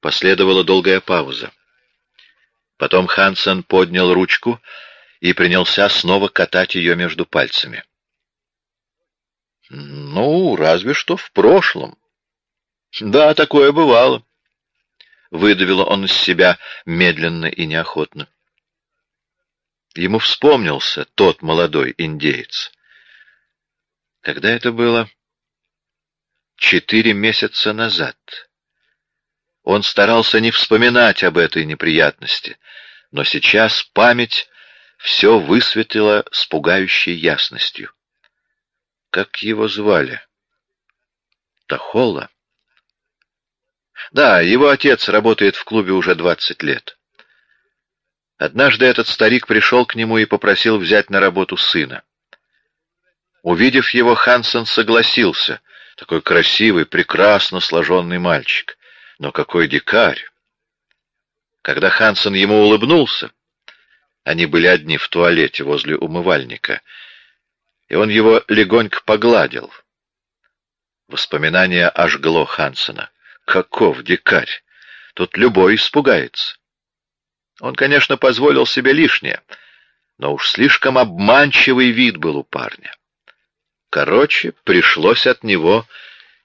Последовала долгая пауза. Потом Хансен поднял ручку и принялся снова катать ее между пальцами. «Ну, разве что в прошлом». «Да, такое бывало», — выдавил он из себя медленно и неохотно. Ему вспомнился тот молодой индеец. Когда это было? Четыре месяца назад. Он старался не вспоминать об этой неприятности, но сейчас память все высветила с пугающей ясностью. Как его звали? Тахола? Да, его отец работает в клубе уже двадцать лет. Однажды этот старик пришел к нему и попросил взять на работу сына. Увидев его, Хансен согласился. Такой красивый, прекрасно сложенный мальчик. Но какой дикарь! Когда Хансен ему улыбнулся, они были одни в туалете возле умывальника, и он его легонько погладил. Воспоминание ожгло Хансена. Каков дикарь! Тут любой испугается. Он, конечно, позволил себе лишнее, но уж слишком обманчивый вид был у парня. Короче, пришлось от него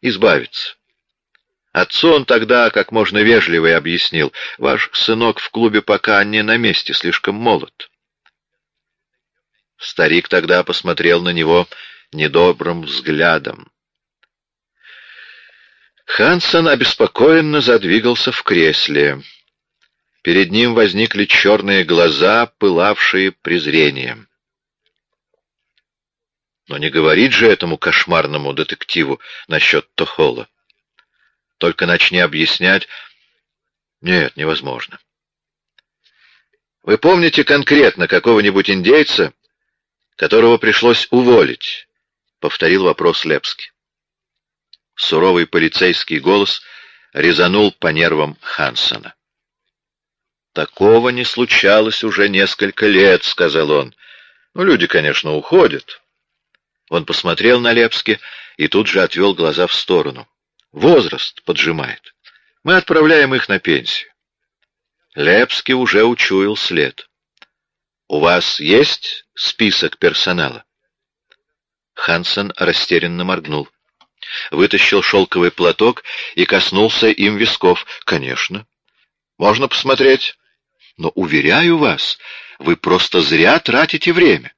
избавиться. Отцу он тогда как можно вежливо объяснил, ваш сынок в клубе пока не на месте, слишком молод. Старик тогда посмотрел на него недобрым взглядом. Хансон обеспокоенно задвигался в кресле. Перед ним возникли черные глаза, пылавшие презрением. Но не говорить же этому кошмарному детективу насчет Тохола. Только начни объяснять... Нет, невозможно. Вы помните конкретно какого-нибудь индейца, которого пришлось уволить? Повторил вопрос Лепский. Суровый полицейский голос резанул по нервам Хансона. «Такого не случалось уже несколько лет», — сказал он. «Ну, люди, конечно, уходят». Он посмотрел на Лепски и тут же отвел глаза в сторону. Возраст поджимает. Мы отправляем их на пенсию. Лепский уже учуял след. «У вас есть список персонала?» Хансен растерянно моргнул. Вытащил шелковый платок и коснулся им висков. «Конечно. Можно посмотреть. Но, уверяю вас, вы просто зря тратите время».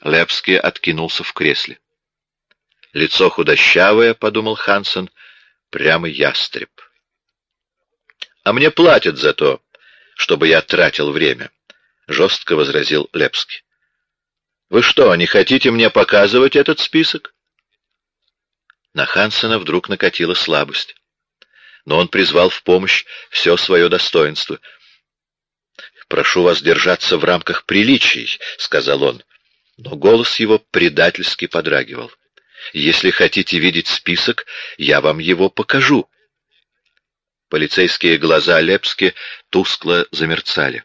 Лепский откинулся в кресле. Лицо худощавое, — подумал Хансен, — прямо ястреб. — А мне платят за то, чтобы я тратил время, — жестко возразил Лепский. — Вы что, не хотите мне показывать этот список? На Хансена вдруг накатила слабость. Но он призвал в помощь все свое достоинство. «Прошу вас держаться в рамках приличий», — сказал он. Но голос его предательски подрагивал. Если хотите видеть список, я вам его покажу. Полицейские глаза Лепски тускло замерцали.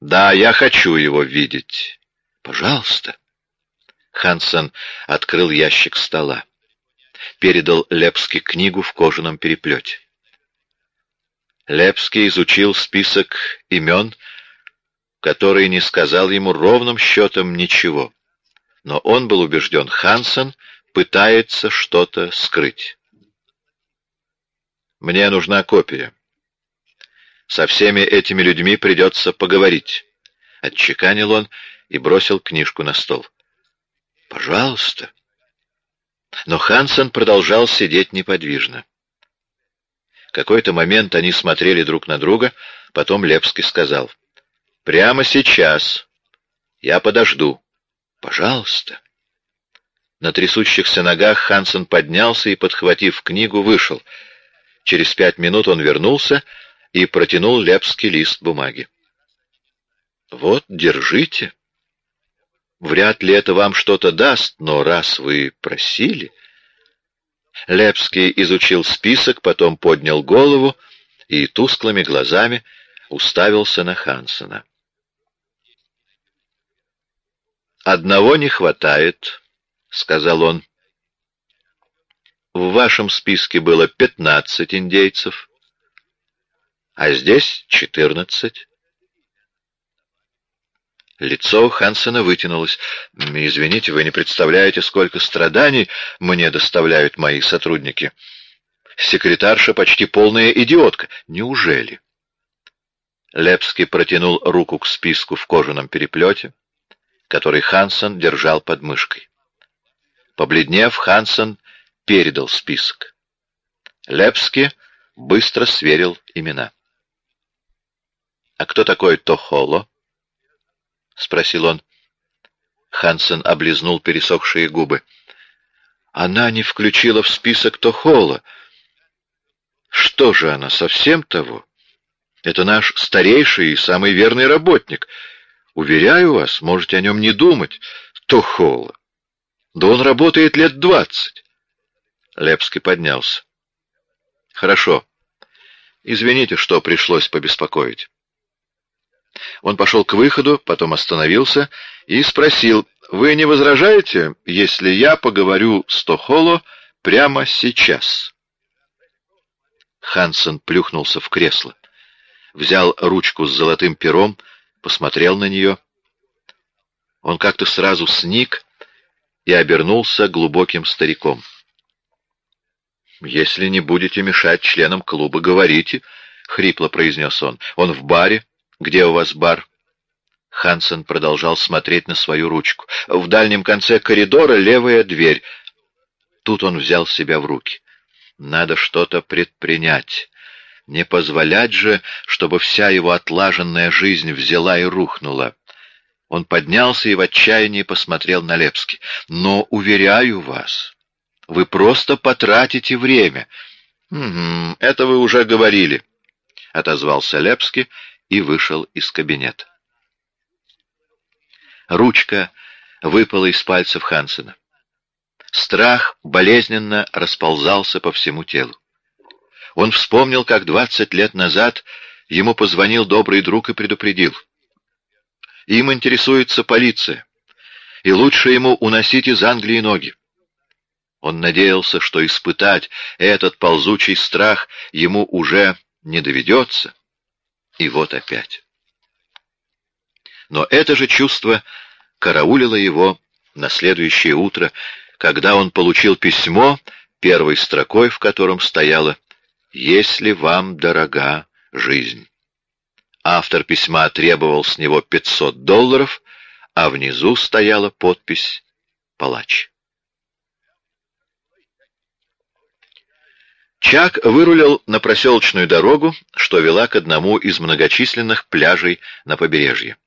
Да, я хочу его видеть. Пожалуйста. Хансен открыл ящик стола. Передал Лепски книгу в кожаном переплете. Лепский изучил список имен, который не сказал ему ровным счетом ничего. Но он был убежден, Хансен пытается что-то скрыть. Мне нужна копия. Со всеми этими людьми придется поговорить. Отчеканил он и бросил книжку на стол. Пожалуйста. Но Хансен продолжал сидеть неподвижно. Какой-то момент они смотрели друг на друга, потом Лепский сказал. «Прямо сейчас. Я подожду. Пожалуйста». На трясущихся ногах Хансен поднялся и, подхватив книгу, вышел. Через пять минут он вернулся и протянул Лепский лист бумаги. «Вот, держите. Вряд ли это вам что-то даст, но раз вы просили...» Лепский изучил список, потом поднял голову и тусклыми глазами уставился на Хансена. «Одного не хватает», — сказал он. В вашем списке было пятнадцать индейцев, а здесь четырнадцать. Лицо Хансена вытянулось. «Извините, вы не представляете, сколько страданий мне доставляют мои сотрудники. Секретарша почти полная идиотка. Неужели?» Лепский протянул руку к списку в кожаном переплете, который Хансен держал под мышкой. Побледнев, Хансен передал список. Лепский быстро сверил имена. «А кто такой Тохоло?» — спросил он. Хансен облизнул пересохшие губы. «Она не включила в список Тохола. Что же она, совсем того? Это наш старейший и самый верный работник. Уверяю вас, можете о нем не думать. Тохола. Да он работает лет двадцать». Лепский поднялся. «Хорошо. Извините, что пришлось побеспокоить». Он пошел к выходу, потом остановился и спросил, «Вы не возражаете, если я поговорю с Тохоло прямо сейчас?» Хансен плюхнулся в кресло, взял ручку с золотым пером, посмотрел на нее. Он как-то сразу сник и обернулся глубоким стариком. «Если не будете мешать членам клуба, говорите», — хрипло произнес он. «Он в баре, «Где у вас бар?» Хансен продолжал смотреть на свою ручку. «В дальнем конце коридора левая дверь». Тут он взял себя в руки. «Надо что-то предпринять. Не позволять же, чтобы вся его отлаженная жизнь взяла и рухнула». Он поднялся и в отчаянии посмотрел на Лепски. «Но, уверяю вас, вы просто потратите время». «Угу, это вы уже говорили», — отозвался Лепский и вышел из кабинета. Ручка выпала из пальцев Хансена. Страх болезненно расползался по всему телу. Он вспомнил, как двадцать лет назад ему позвонил добрый друг и предупредил. Им интересуется полиция, и лучше ему уносить из Англии ноги. Он надеялся, что испытать этот ползучий страх ему уже не доведется, и вот опять. Но это же чувство караулило его на следующее утро, когда он получил письмо, первой строкой в котором стояло «Если вам дорога жизнь». Автор письма требовал с него 500 долларов, а внизу стояла подпись «Палач». Чак вырулил на проселочную дорогу, что вела к одному из многочисленных пляжей на побережье.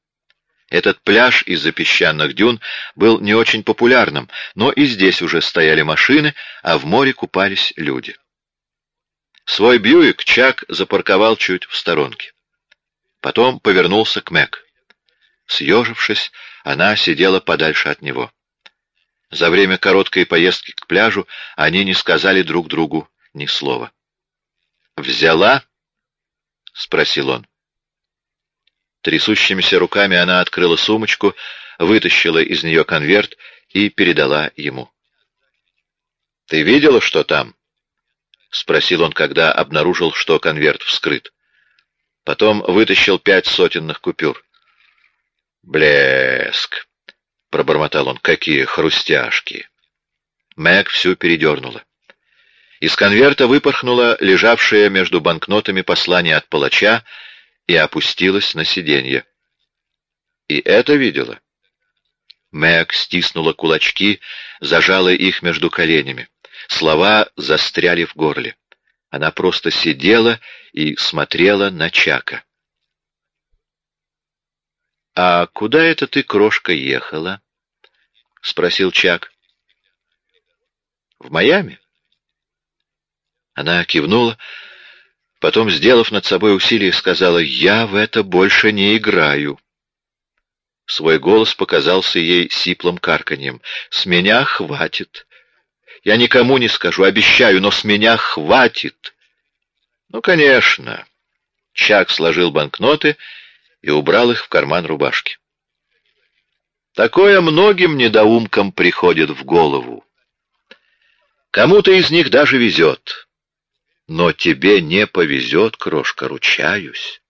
Этот пляж из-за песчаных дюн был не очень популярным, но и здесь уже стояли машины, а в море купались люди. Свой Бьюик Чак запарковал чуть в сторонке. Потом повернулся к Мэг. Съежившись, она сидела подальше от него. За время короткой поездки к пляжу они не сказали друг другу ни слова. «Взяла?» — спросил он. Трясущимися руками она открыла сумочку, вытащила из нее конверт и передала ему. «Ты видела, что там?» — спросил он, когда обнаружил, что конверт вскрыт. Потом вытащил пять сотенных купюр. «Блеск!» — пробормотал он. «Какие хрустяшки!» Мэг всю передернула. Из конверта выпорхнуло лежавшее между банкнотами послание от палача и опустилось на сиденье. И это видела. Мэг стиснула кулачки, зажала их между коленями. Слова застряли в горле. Она просто сидела и смотрела на Чака. «А куда это ты, крошка, ехала?» — спросил Чак. «В Майами?» Она кивнула, потом, сделав над собой усилие, сказала, «Я в это больше не играю». Свой голос показался ей сиплым карканьем. «С меня хватит. Я никому не скажу, обещаю, но с меня хватит». «Ну, конечно». Чак сложил банкноты и убрал их в карман рубашки. Такое многим недоумкам приходит в голову. Кому-то из них даже везет. Но тебе не повезет, крошка, ручаюсь.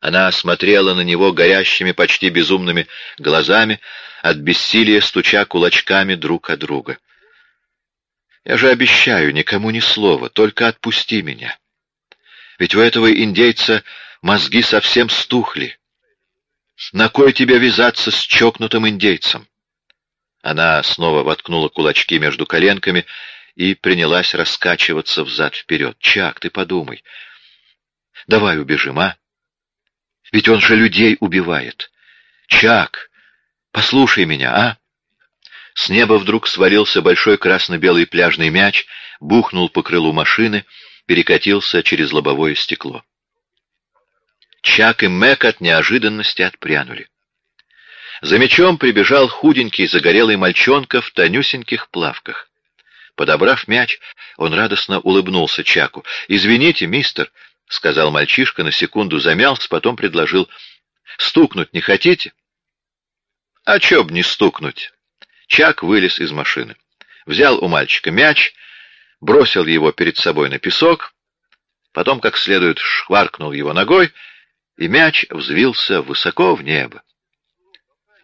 Она смотрела на него горящими, почти безумными глазами, от бессилия стуча кулачками друг от друга. «Я же обещаю, никому ни слова, только отпусти меня. Ведь у этого индейца мозги совсем стухли. На кой тебе вязаться с чокнутым индейцем?» Она снова воткнула кулачки между коленками и принялась раскачиваться взад-вперед. «Чак, ты подумай. Давай убежим, а? Ведь он же людей убивает. Чак, послушай меня, а?» С неба вдруг свалился большой красно-белый пляжный мяч, бухнул по крылу машины, перекатился через лобовое стекло. Чак и Мэк от неожиданности отпрянули. За мячом прибежал худенький загорелый мальчонка в тонюсеньких плавках. Подобрав мяч, он радостно улыбнулся Чаку. «Извините, мистер», — сказал мальчишка, на секунду замялся, потом предложил. «Стукнуть не хотите?» «А чё б не стукнуть?» Чак вылез из машины. Взял у мальчика мяч, бросил его перед собой на песок, потом как следует шваркнул его ногой, и мяч взвился высоко в небо.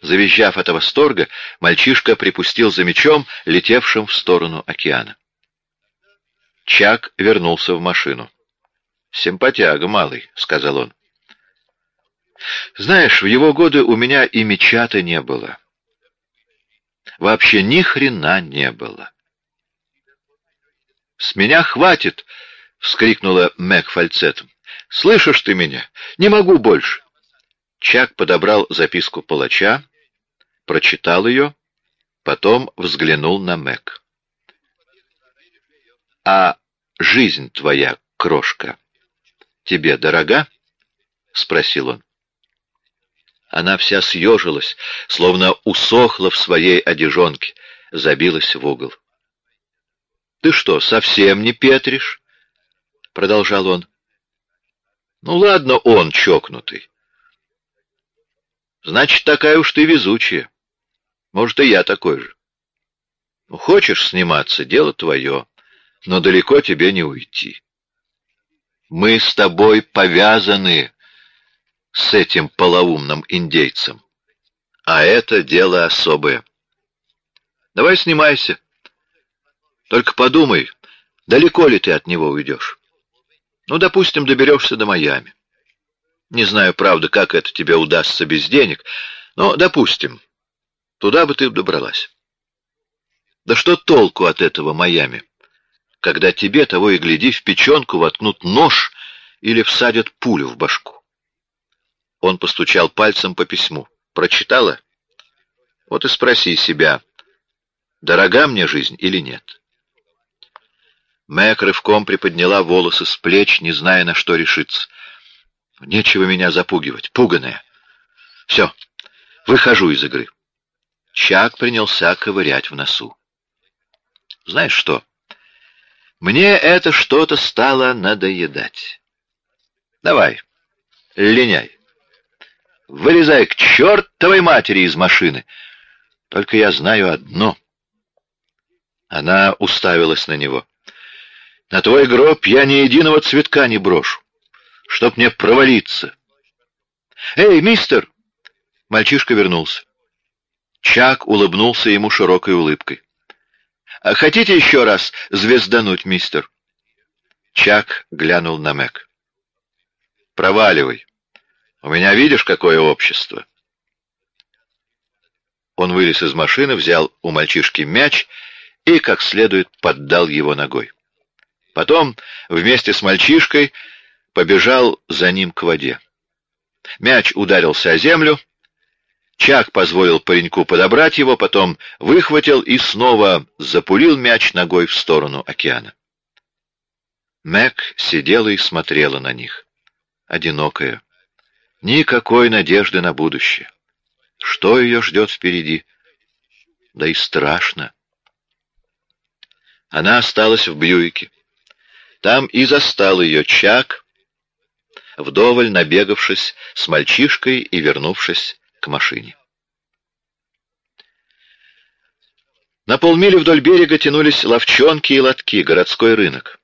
Завизжав от восторга, мальчишка припустил за мечом, летевшим в сторону океана. Чак вернулся в машину. «Симпатяга, малый», — сказал он. «Знаешь, в его годы у меня и меча-то не было. Вообще ни хрена не было». «С меня хватит!» — вскрикнула Мэг фальцетом. «Слышишь ты меня? Не могу больше!» Чак подобрал записку палача, прочитал ее, потом взглянул на Мэг. «А жизнь твоя, крошка, тебе дорога?» — спросил он. Она вся съежилась, словно усохла в своей одежонке, забилась в угол. «Ты что, совсем не петришь?» — продолжал он. «Ну ладно, он чокнутый. Значит, такая уж ты везучая. Может, и я такой же. Ну, хочешь сниматься, дело твое, но далеко тебе не уйти. Мы с тобой повязаны с этим полоумным индейцем. А это дело особое. Давай снимайся. Только подумай, далеко ли ты от него уйдешь. Ну, допустим, доберешься до Майами. Не знаю, правда, как это тебе удастся без денег, но допустим. Туда бы ты добралась. Да что толку от этого Майами, когда тебе того и гляди в печенку воткнут нож или всадят пулю в башку? Он постучал пальцем по письму. Прочитала? Вот и спроси себя, дорога мне жизнь или нет. Мэг рывком приподняла волосы с плеч, не зная, на что решиться. Нечего меня запугивать, пуганая. Все, выхожу из игры. Чак принялся ковырять в носу. Знаешь что? Мне это что-то стало надоедать. Давай, линяй. Вылезай к чертовой матери из машины. Только я знаю одно. Она уставилась на него. На твой гроб я ни единого цветка не брошу, чтоб мне провалиться. Эй, мистер! Мальчишка вернулся. Чак улыбнулся ему широкой улыбкой. «А хотите еще раз звездануть, мистер?» Чак глянул на Мэг. «Проваливай. У меня видишь, какое общество?» Он вылез из машины, взял у мальчишки мяч и, как следует, поддал его ногой. Потом, вместе с мальчишкой, побежал за ним к воде. Мяч ударился о землю, Чак позволил пареньку подобрать его, потом выхватил и снова запулил мяч ногой в сторону океана. Мэг сидела и смотрела на них. Одинокая. Никакой надежды на будущее. Что ее ждет впереди? Да и страшно. Она осталась в Бьюике. Там и застал ее Чак, вдоволь набегавшись с мальчишкой и вернувшись к машине. На полмили вдоль берега тянулись ловчонки и лотки, городской рынок.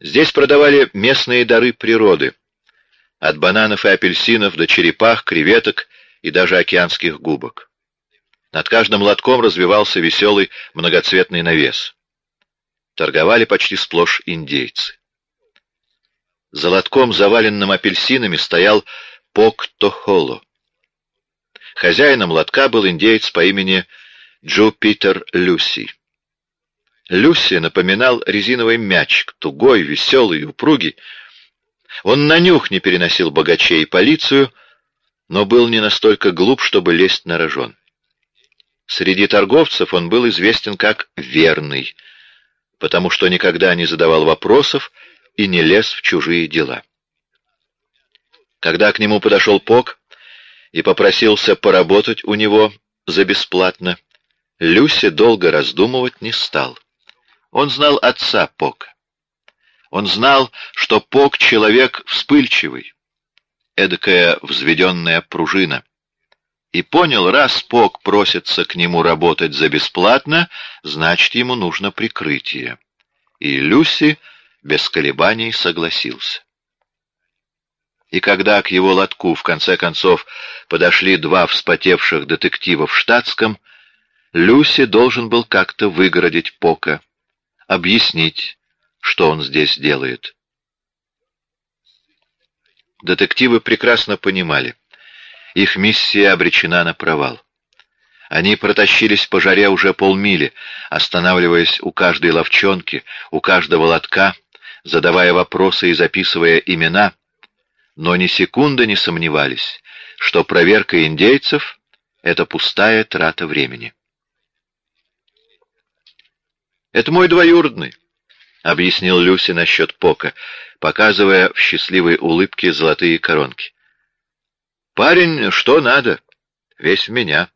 Здесь продавали местные дары природы, от бананов и апельсинов до черепах, креветок и даже океанских губок. Над каждым лотком развивался веселый многоцветный навес. Торговали почти сплошь индейцы. За лотком, заваленным апельсинами, стоял Пок-Тохоло. Хозяином лотка был индеец по имени Джупитер Люси. Люси напоминал резиновый мячик, тугой, веселый, упругий. Он на нюх не переносил богачей и полицию, но был не настолько глуп, чтобы лезть на рожон. Среди торговцев он был известен как «верный», потому что никогда не задавал вопросов и не лез в чужие дела. Когда к нему подошел Пок и попросился поработать у него за бесплатно, Люси долго раздумывать не стал. Он знал отца Пока. Он знал, что Пок — человек вспыльчивый, эдакая взведенная пружина. И понял, раз Пок просится к нему работать за бесплатно, значит, ему нужно прикрытие. И Люси без колебаний согласился. И когда к его лотку в конце концов подошли два вспотевших детектива в штатском, Люси должен был как-то выгородить Пока, объяснить, что он здесь делает. Детективы прекрасно понимали, их миссия обречена на провал. Они протащились по жаре уже полмили, останавливаясь у каждой ловчонки, у каждого лотка, задавая вопросы и записывая имена, но ни секунды не сомневались, что проверка индейцев — это пустая трата времени. «Это мой двоюродный», — объяснил Люси насчет Пока, показывая в счастливой улыбке золотые коронки. «Парень, что надо, весь в меня.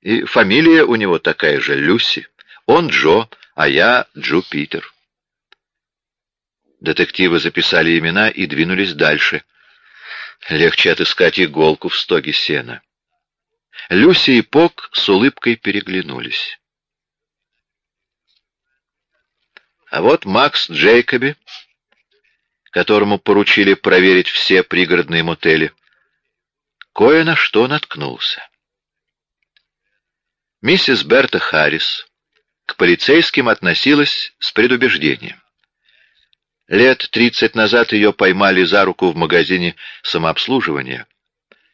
И фамилия у него такая же, Люси. Он Джо, а я Джупитер». Детективы записали имена и двинулись дальше. Легче отыскать иголку в стоге сена. Люси и Пок с улыбкой переглянулись. А вот Макс Джейкоби, которому поручили проверить все пригородные мотели, кое на что наткнулся. Миссис Берта Харрис к полицейским относилась с предубеждением. Лет тридцать назад ее поймали за руку в магазине самообслуживания,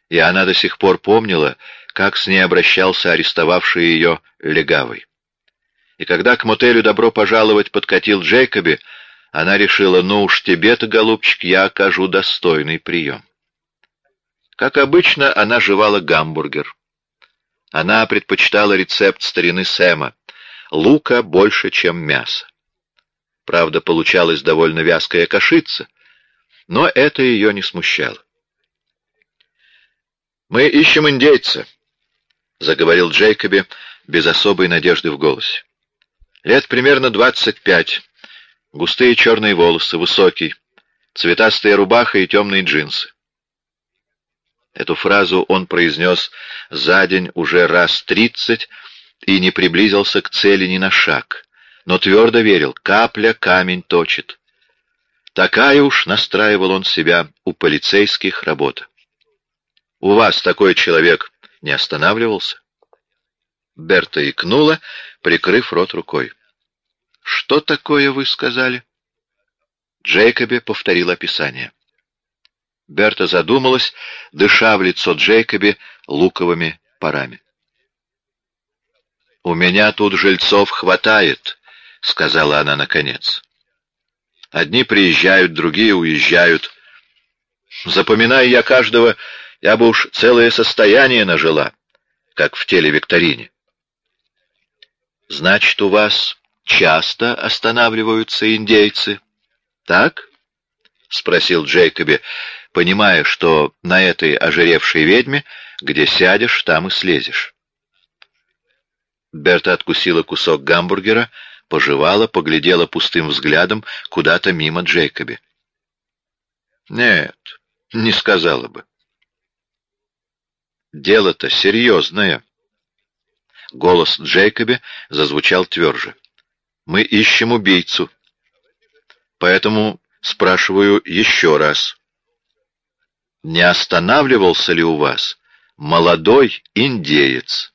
и она до сих пор помнила, как с ней обращался арестовавший ее легавый. И когда к мотелю «Добро пожаловать» подкатил Джейкоби, она решила, ну уж тебе-то, голубчик, я окажу достойный прием. Как обычно, она жевала гамбургер. Она предпочитала рецепт старины Сэма. Лука больше, чем мясо. Правда, получалась довольно вязкая кашица, но это ее не смущало. «Мы ищем индейца», — заговорил Джейкоби без особой надежды в голосе. Лет примерно двадцать пять. Густые черные волосы, высокий, цветастая рубаха и темные джинсы. Эту фразу он произнес за день уже раз тридцать и не приблизился к цели ни на шаг, но твердо верил, капля камень точит. Такая уж, настраивал он себя, у полицейских работа. У вас такой человек не останавливался? Берта икнула, прикрыв рот рукой. «Что такое вы сказали?» Джейкоби повторил описание. Берта задумалась, дыша в лицо Джейкоби луковыми парами. «У меня тут жильцов хватает», — сказала она наконец. «Одни приезжают, другие уезжают. Запоминая я каждого, я бы уж целое состояние нажила, как в телевикторине. Значит, у вас часто останавливаются индейцы, так? — спросил Джейкоби, понимая, что на этой ожиревшей ведьме, где сядешь, там и слезешь. Берта откусила кусок гамбургера, пожевала, поглядела пустым взглядом куда-то мимо Джейкоби. «Нет, не сказала бы. Дело-то серьезное». Голос Джейкоби зазвучал тверже. «Мы ищем убийцу. Поэтому Спрашиваю еще раз. Не останавливался ли у вас молодой индеец?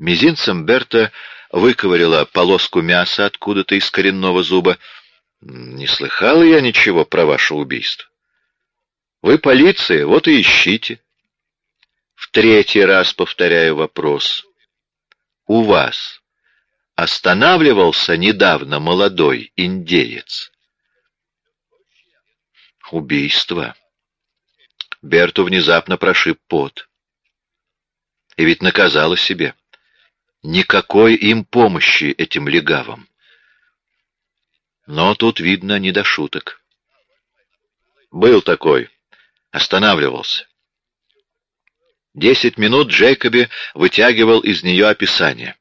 Мизинцем Берта выковырила полоску мяса откуда-то из коренного зуба. Не слыхала я ничего про ваше убийство. Вы полиция, вот и ищите. В третий раз повторяю вопрос. У вас останавливался недавно молодой индеец? Убийство. Берту внезапно прошиб пот. И ведь наказала себе. Никакой им помощи этим легавым. Но тут, видно, не до шуток. Был такой. Останавливался. Десять минут Джейкоби вытягивал из нее описание.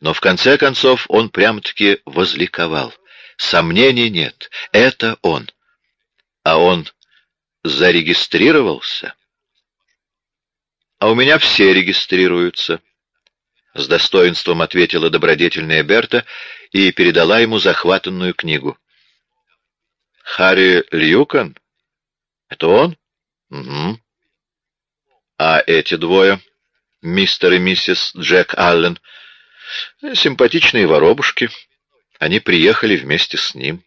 Но в конце концов он прям-таки возликовал. Сомнений нет. Это он. А он зарегистрировался? А у меня все регистрируются. С достоинством ответила добродетельная Берта и передала ему захватанную книгу. Харри Льюкан? Это он? Угу. А эти двое, мистер и миссис Джек Аллен, симпатичные воробушки. Они приехали вместе с ним.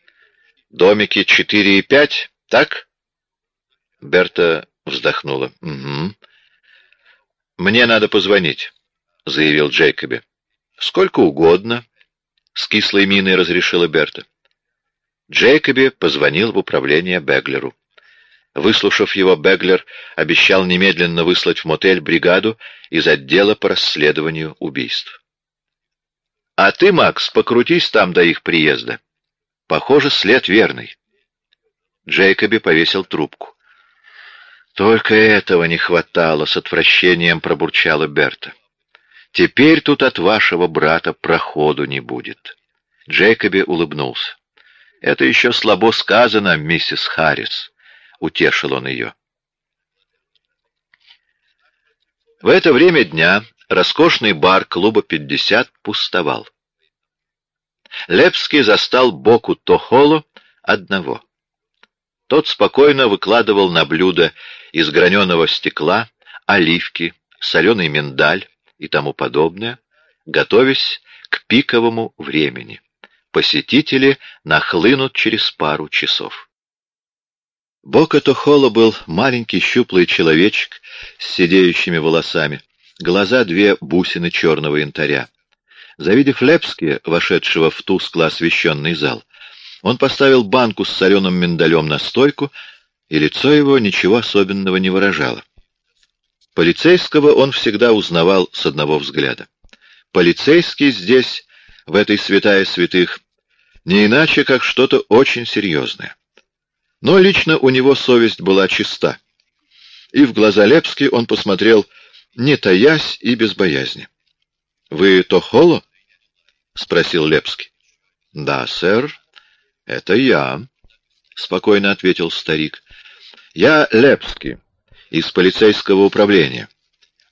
Домики четыре и пять, так? Берта вздохнула. Угу. Мне надо позвонить, заявил Джейкоби. Сколько угодно, с кислой миной разрешила Берта. Джейкоби позвонил в управление Беглеру. Выслушав его, Беглер обещал немедленно выслать в мотель бригаду из отдела по расследованию убийств. «А ты, Макс, покрутись там до их приезда. Похоже, след верный». Джейкоби повесил трубку. «Только этого не хватало», — с отвращением пробурчала Берта. «Теперь тут от вашего брата проходу не будет». Джейкоби улыбнулся. «Это еще слабо сказано, миссис Харрис». — утешил он ее. В это время дня роскошный бар клуба «50» пустовал. Лепский застал боку Тохолу одного. Тот спокойно выкладывал на блюдо из граненого стекла оливки, соленый миндаль и тому подобное, готовясь к пиковому времени. Посетители нахлынут через пару часов. Бока Тохола был маленький щуплый человечек с сидеющими волосами, глаза две бусины черного янтаря. Завидев Лепски, вошедшего в тускло освещенный зал, он поставил банку с соленым миндалем на стойку, и лицо его ничего особенного не выражало. Полицейского он всегда узнавал с одного взгляда. Полицейский здесь, в этой святая святых, не иначе, как что-то очень серьезное. Но лично у него совесть была чиста. И в глаза Лепски он посмотрел, не таясь и без боязни. — Вы Тохоло? — спросил Лепский. — Да, сэр, это я, — спокойно ответил старик. — Я Лепский, из полицейского управления.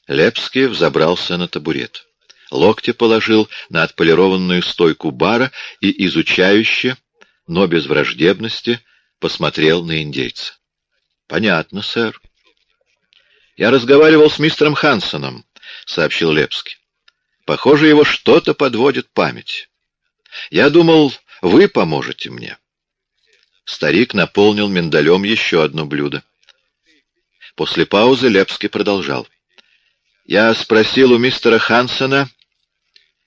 Лепский взобрался на табурет. Локти положил на отполированную стойку бара и изучающе, но без враждебности, посмотрел на индейца. — Понятно, сэр. — Я разговаривал с мистером Хансоном, — сообщил Лепский. — Похоже, его что-то подводит память. Я думал, вы поможете мне. Старик наполнил миндалем еще одно блюдо. После паузы Лепский продолжал. Я спросил у мистера Хансона,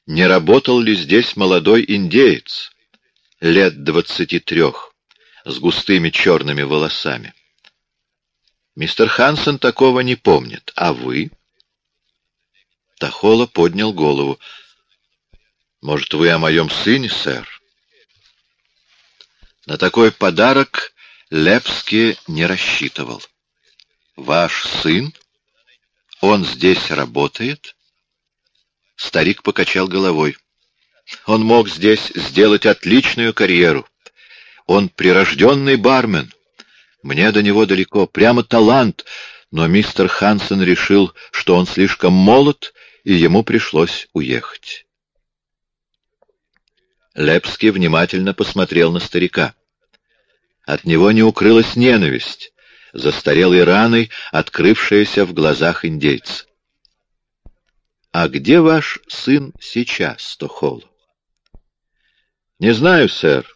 не работал ли здесь молодой индеец, лет двадцати трех с густыми черными волосами. Мистер Хансен такого не помнит. А вы? Тахола поднял голову. Может, вы о моем сыне, сэр? На такой подарок Лепский не рассчитывал. Ваш сын? Он здесь работает? Старик покачал головой. Он мог здесь сделать отличную карьеру. Он прирожденный бармен. Мне до него далеко, прямо талант, но мистер Хансен решил, что он слишком молод, и ему пришлось уехать. Лепский внимательно посмотрел на старика. От него не укрылась ненависть, застарелой раной, открывшаяся в глазах индейца. «А где ваш сын сейчас, Тохол?» «Не знаю, сэр.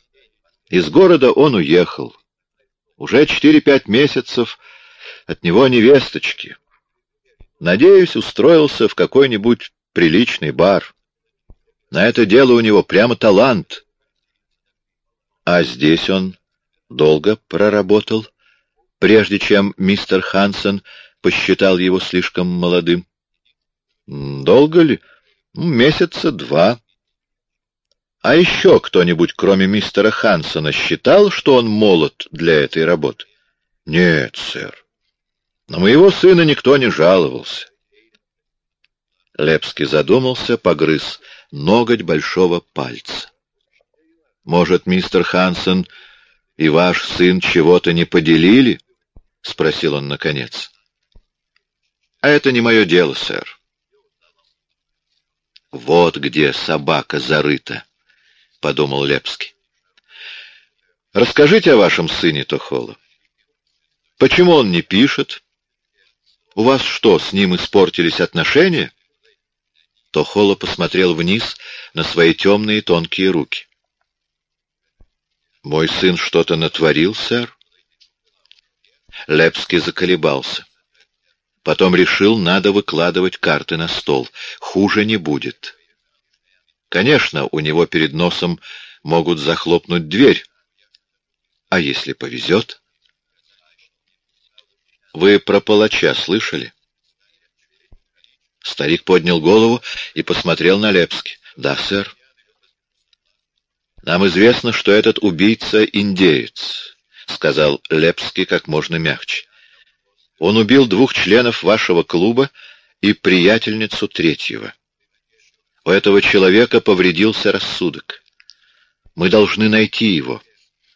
Из города он уехал. Уже четыре-пять месяцев от него невесточки. Надеюсь, устроился в какой-нибудь приличный бар. На это дело у него прямо талант. А здесь он долго проработал, прежде чем мистер Хансен посчитал его слишком молодым. Долго ли? Месяца два. А еще кто-нибудь, кроме мистера Хансона, считал, что он молод для этой работы? Нет, сэр. На моего сына никто не жаловался. Лепский задумался, погрыз ноготь большого пальца. Может, мистер Хансен и ваш сын чего-то не поделили? — спросил он наконец. — А это не мое дело, сэр. Вот где собака зарыта, — подумал Лепский. — Расскажите о вашем сыне, Тохола. Почему он не пишет? У вас что, с ним испортились отношения? Тохола посмотрел вниз на свои темные тонкие руки. Мой сын что-то натворил, сэр? Лепский заколебался. Потом решил, надо выкладывать карты на стол. Хуже не будет. Конечно, у него перед носом могут захлопнуть дверь. А если повезет? Вы про палача слышали? Старик поднял голову и посмотрел на Лепски. Да, сэр. Нам известно, что этот убийца — индеец, — сказал Лепский как можно мягче. Он убил двух членов вашего клуба и приятельницу третьего. У этого человека повредился рассудок. Мы должны найти его,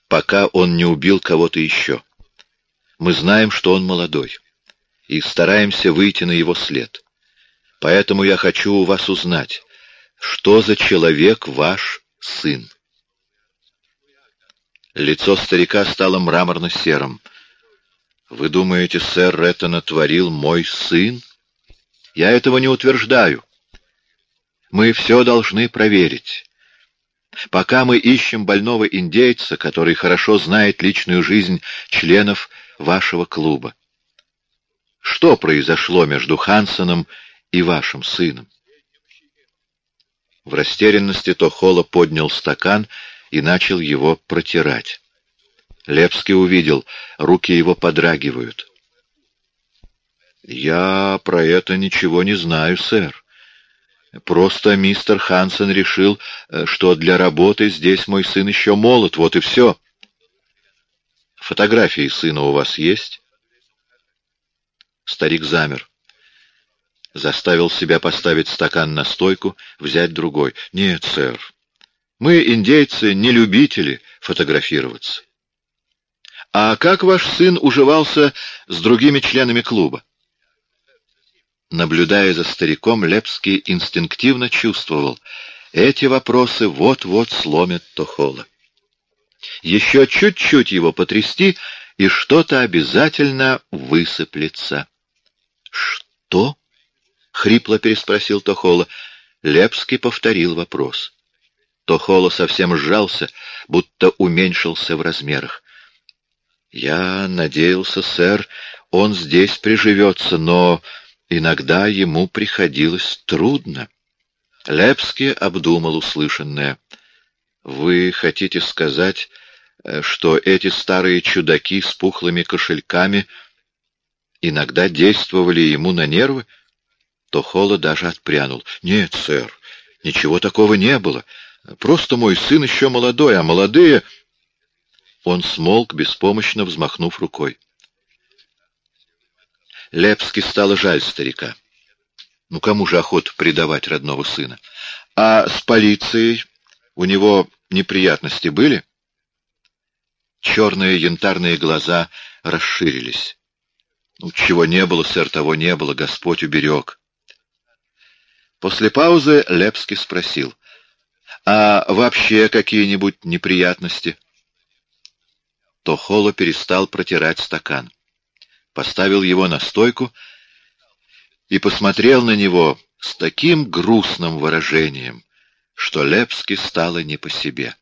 пока он не убил кого-то еще. Мы знаем, что он молодой, и стараемся выйти на его след. Поэтому я хочу у вас узнать, что за человек ваш сын. Лицо старика стало мраморно-серым. «Вы думаете, сэр, это натворил мой сын? Я этого не утверждаю. Мы все должны проверить. Пока мы ищем больного индейца, который хорошо знает личную жизнь членов вашего клуба. Что произошло между Хансоном и вашим сыном?» В растерянности Тохола поднял стакан и начал его протирать. Лепский увидел, руки его подрагивают. «Я про это ничего не знаю, сэр. Просто мистер Хансен решил, э, что для работы здесь мой сын еще молод, вот и все. Фотографии сына у вас есть?» Старик замер. Заставил себя поставить стакан на стойку, взять другой. «Нет, сэр, мы, индейцы, не любители фотографироваться. А как ваш сын уживался с другими членами клуба? Наблюдая за стариком, Лепский инстинктивно чувствовал, эти вопросы вот-вот сломят Тохола. Еще чуть-чуть его потрясти, и что-то обязательно высыплется. «Что?» — хрипло переспросил Тохола. Лепский повторил вопрос. Тохоло совсем сжался, будто уменьшился в размерах. «Я надеялся, сэр, он здесь приживется, но иногда ему приходилось трудно». Лепский обдумал услышанное. «Вы хотите сказать, э, что эти старые чудаки с пухлыми кошельками иногда действовали ему на нервы?» Тохоло даже отпрянул. «Нет, сэр, ничего такого не было. Просто мой сын еще молодой, а молодые...» Он смолк, беспомощно взмахнув рукой. Лепски стало жаль старика. Ну, кому же охота предавать родного сына? А с полицией у него неприятности были? Черные янтарные глаза расширились. Ну, чего не было, сэр, того не было, Господь уберег. После паузы Лепский спросил. А вообще какие-нибудь неприятности? Тохоло перестал протирать стакан. Поставил его на стойку и посмотрел на него с таким грустным выражением, что Лепски стало не по себе.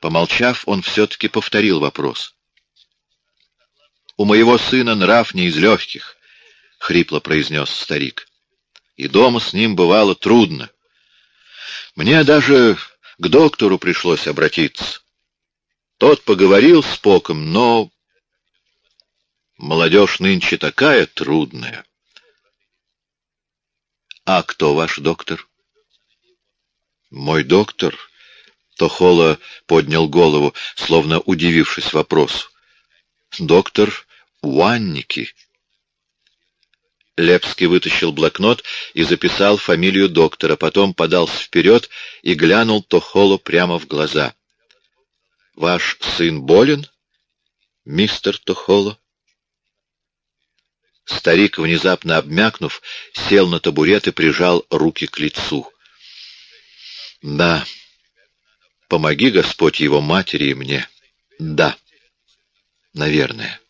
Помолчав, он все-таки повторил вопрос. «У моего сына нрав не из легких», — хрипло произнес старик. «И дома с ним бывало трудно. Мне даже к доктору пришлось обратиться. Тот поговорил с Поком, но... Молодежь нынче такая трудная». «А кто ваш доктор?» «Мой доктор...» Тохола поднял голову, словно удивившись вопросу. «Доктор Уанники». Лепский вытащил блокнот и записал фамилию доктора, потом подался вперед и глянул Тохолу прямо в глаза. «Ваш сын болен, мистер Тохоло?» Старик, внезапно обмякнув, сел на табурет и прижал руки к лицу. «Да, помоги, Господь, его матери и мне. Да, наверное».